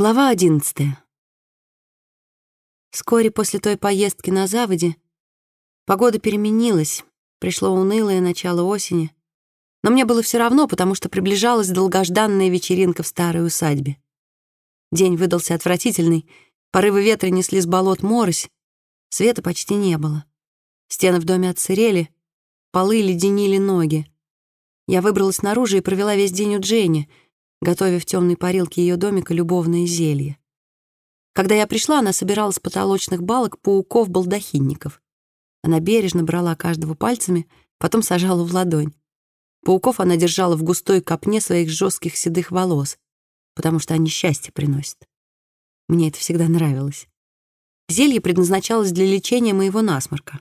Глава одиннадцатая. Вскоре после той поездки на заводе погода переменилась, пришло унылое начало осени, но мне было все равно, потому что приближалась долгожданная вечеринка в старой усадьбе. День выдался отвратительный, порывы ветра несли с болот морось, света почти не было. Стены в доме отсырели, полы леденили ноги. Я выбралась наружу и провела весь день у Дженни — готовя в темной парилке ее домика любовное зелье. Когда я пришла, она собирала с потолочных балок пауков-балдахинников. Она бережно брала каждого пальцами, потом сажала в ладонь. Пауков она держала в густой копне своих жестких седых волос, потому что они счастье приносят. Мне это всегда нравилось. Зелье предназначалось для лечения моего насморка.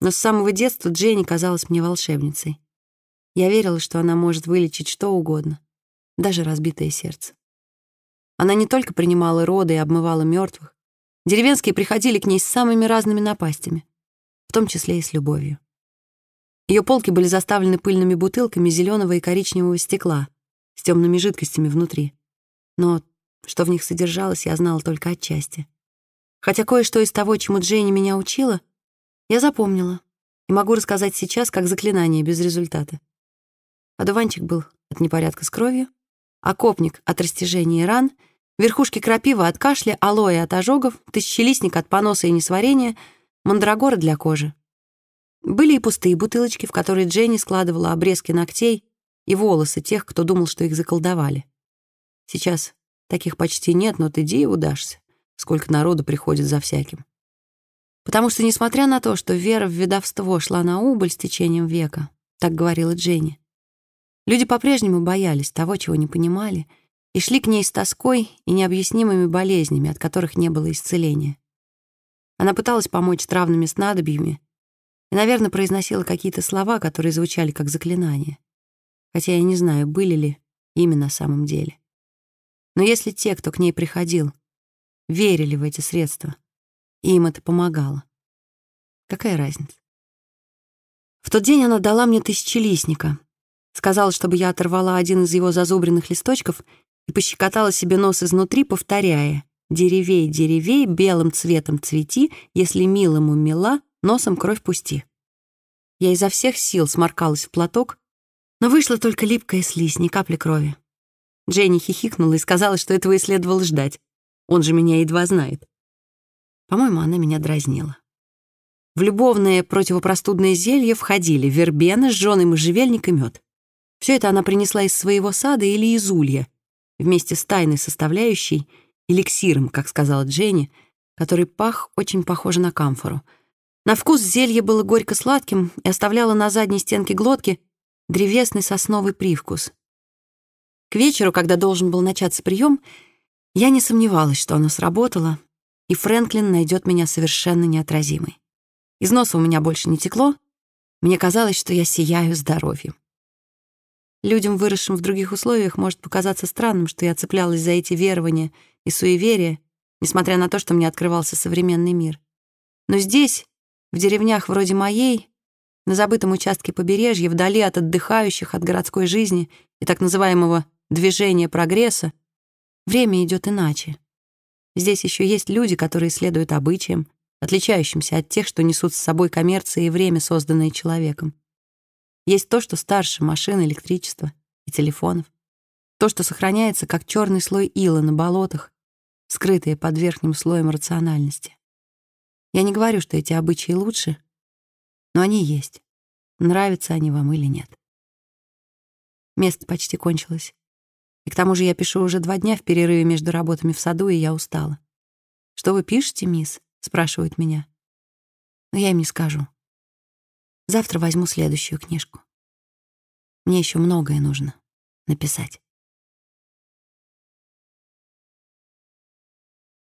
Но с самого детства Дженни казалась мне волшебницей. Я верила, что она может вылечить что угодно даже разбитое сердце. Она не только принимала роды и обмывала мертвых. Деревенские приходили к ней с самыми разными напастями, в том числе и с любовью. Ее полки были заставлены пыльными бутылками зеленого и коричневого стекла с темными жидкостями внутри. Но что в них содержалось, я знала только отчасти. Хотя кое-что из того, чему Джейни меня учила, я запомнила и могу рассказать сейчас как заклинание без результата. Одуванчик был от непорядка с кровью, окопник от растяжения ран, верхушки крапива от кашля, алоэ от ожогов, тысячелистник от поноса и несварения, мандрагора для кожи. Были и пустые бутылочки, в которые Дженни складывала обрезки ногтей и волосы тех, кто думал, что их заколдовали. Сейчас таких почти нет, но ты и удашься, сколько народу приходит за всяким. Потому что, несмотря на то, что вера в ведовство шла на убыль с течением века, так говорила Дженни, Люди по-прежнему боялись того, чего не понимали, и шли к ней с тоской и необъяснимыми болезнями, от которых не было исцеления. Она пыталась помочь травными снадобьями и, наверное, произносила какие-то слова, которые звучали как заклинания. Хотя я не знаю, были ли ими на самом деле. Но если те, кто к ней приходил, верили в эти средства, и им это помогало, какая разница? В тот день она дала мне тысячелистника, Сказал, чтобы я оторвала один из его зазубренных листочков и пощекотала себе нос изнутри, повторяя «Деревей, деревей, белым цветом цвети, если милому мила, носом кровь пусти». Я изо всех сил сморкалась в платок, но вышла только липкая слизь, ни капли крови. Дженни хихикнула и сказала, что этого и следовало ждать. Он же меня едва знает. По-моему, она меня дразнила. В любовное противопростудное зелье входили вербена, жженый можжевельник и мед. Все это она принесла из своего сада или из улья, вместе с тайной составляющей, эликсиром, как сказала Дженни, который пах очень похоже на камфору. На вкус зелье было горько-сладким и оставляло на задней стенке глотки древесный сосновый привкус. К вечеру, когда должен был начаться прием, я не сомневалась, что оно сработало, и Фрэнклин найдет меня совершенно неотразимой. Из носа у меня больше не текло, мне казалось, что я сияю здоровьем. Людям, выросшим в других условиях, может показаться странным, что я цеплялась за эти верования и суеверия, несмотря на то, что мне открывался современный мир. Но здесь, в деревнях вроде моей, на забытом участке побережья, вдали от отдыхающих, от городской жизни и так называемого движения прогресса, время идет иначе. Здесь еще есть люди, которые следуют обычаям, отличающимся от тех, что несут с собой коммерция и время, созданное человеком. Есть то, что старше машин, электричества и телефонов. То, что сохраняется как черный слой ила на болотах, скрытые под верхним слоем рациональности. Я не говорю, что эти обычаи лучше, но они есть. Нравятся они вам или нет. Место почти кончилось. И к тому же я пишу уже два дня в перерыве между работами в саду, и я устала. «Что вы пишете, мисс?» — спрашивают меня. Но я им не скажу. Завтра возьму следующую книжку. Мне еще многое нужно написать.